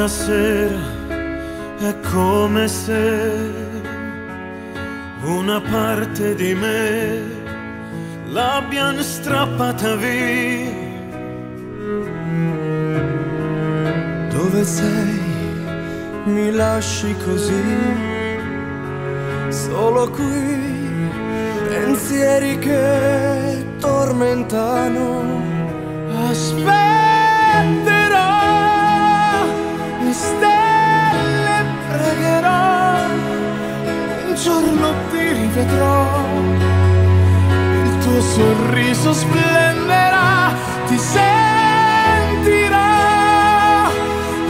stasera è come se una parte di me l'abbiano strappata via. Dove sei? Mi lasci così, solo qui, pensieri che tormentano. Aspetterò il tuo sorriso splenderà, ti sentirò,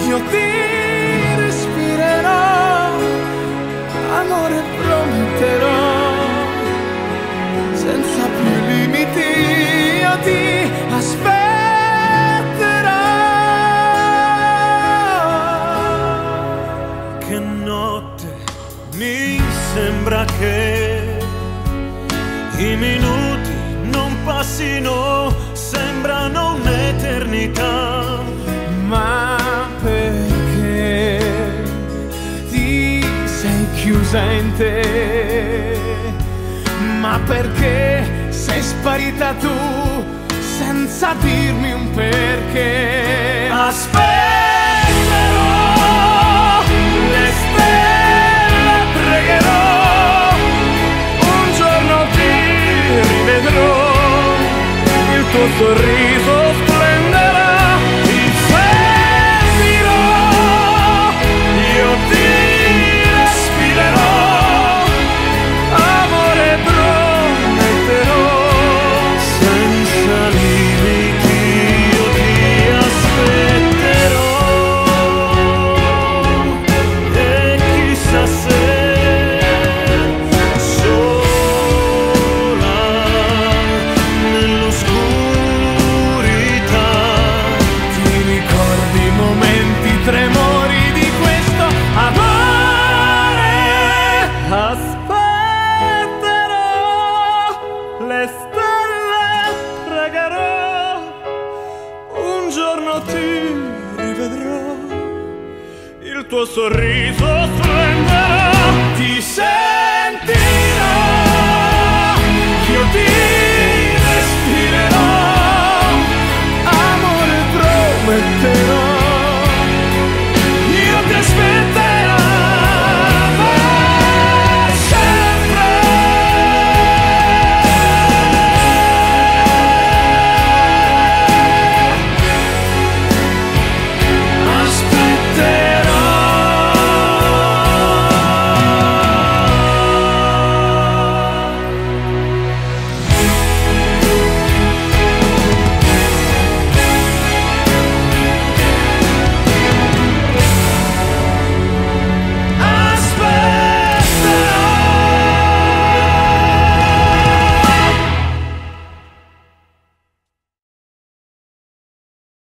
io ti respirerò, amore prometterò, senza più limiti io ti mi sembra che i minuti non passino, sembrano un'eternità. Ma perché ti sei chiusa in te? Ma perché sei sparita tu senza dirmi un perché? Aspetterò pagherò, un giorno ti rivedrò, il tuo sorriso splenderà.